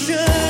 should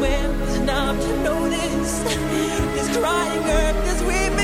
when not to notice this crying earth, as we.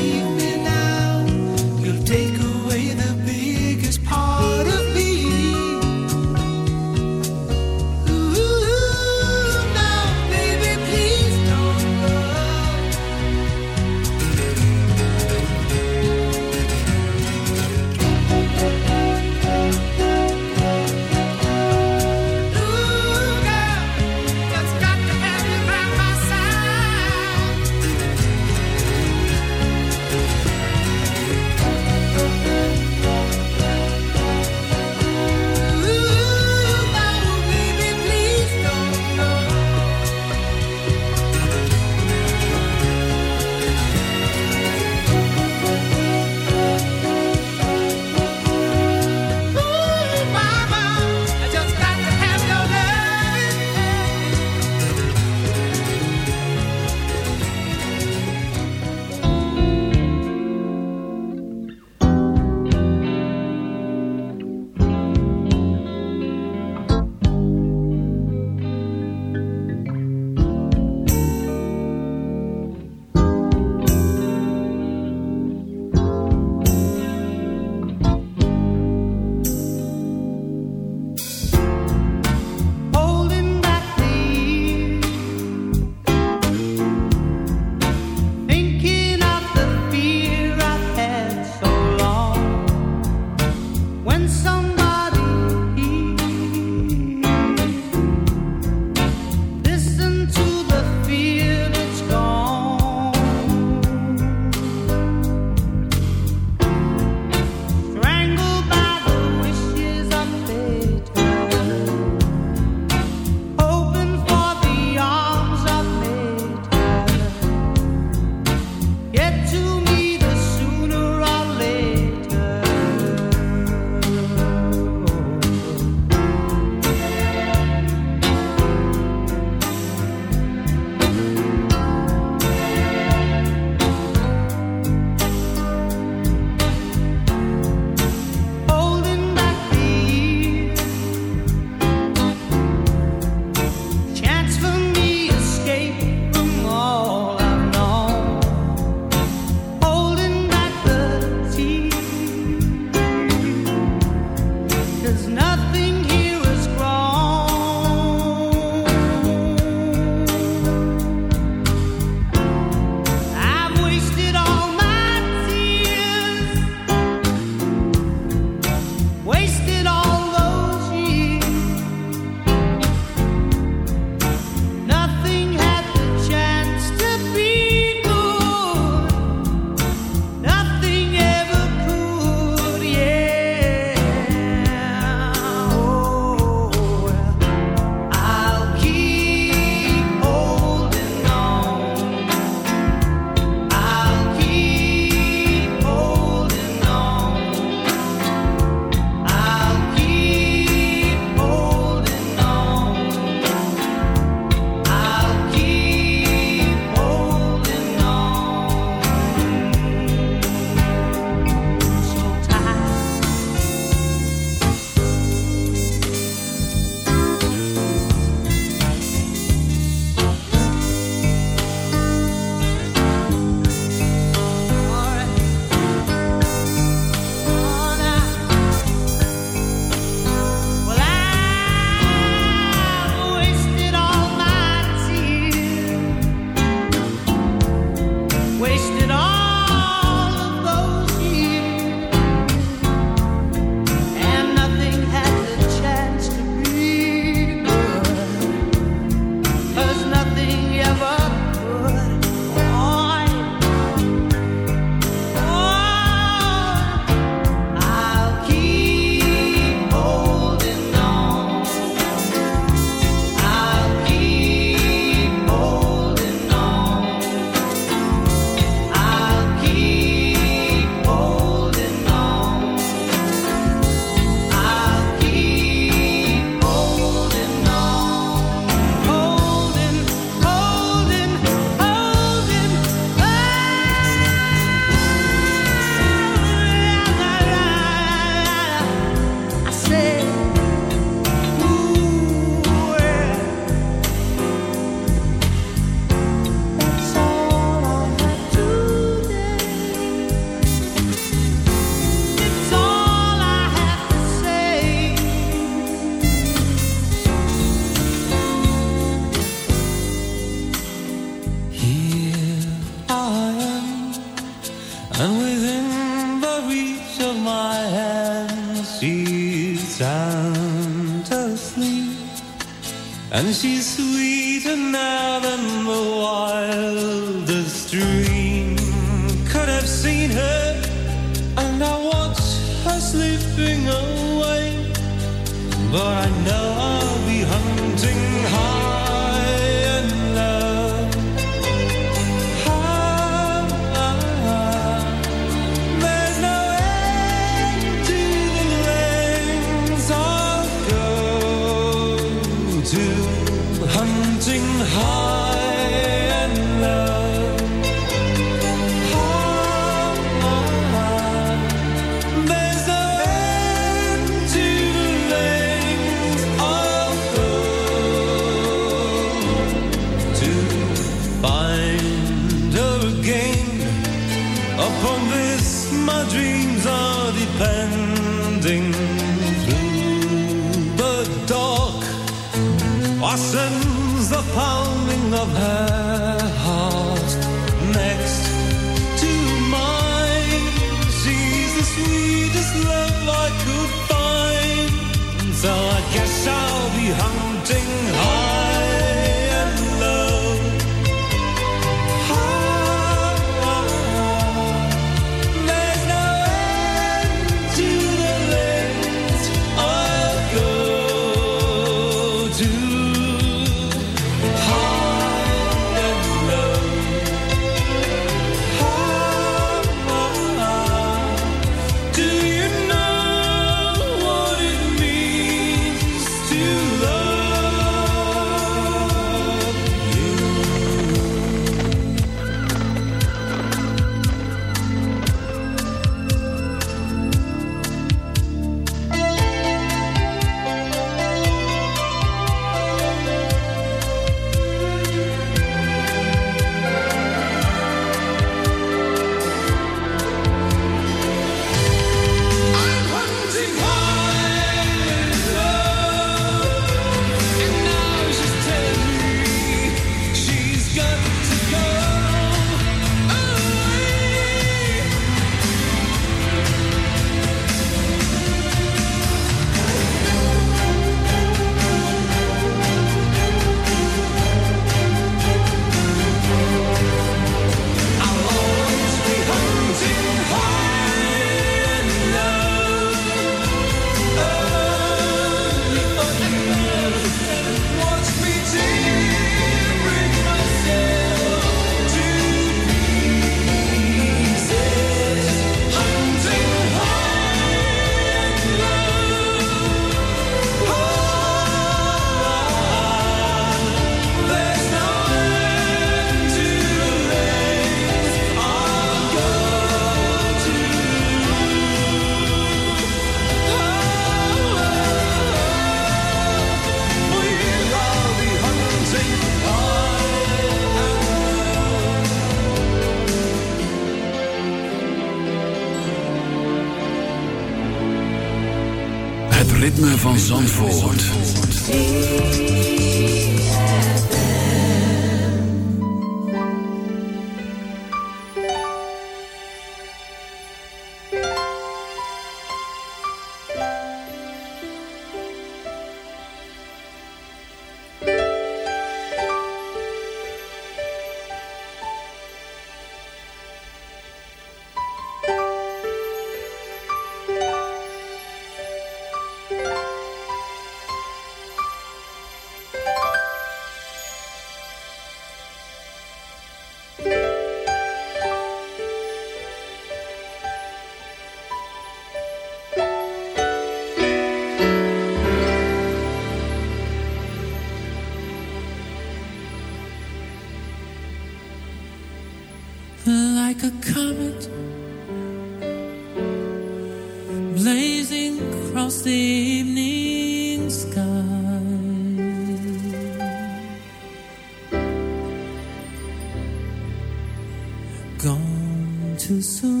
Too soon.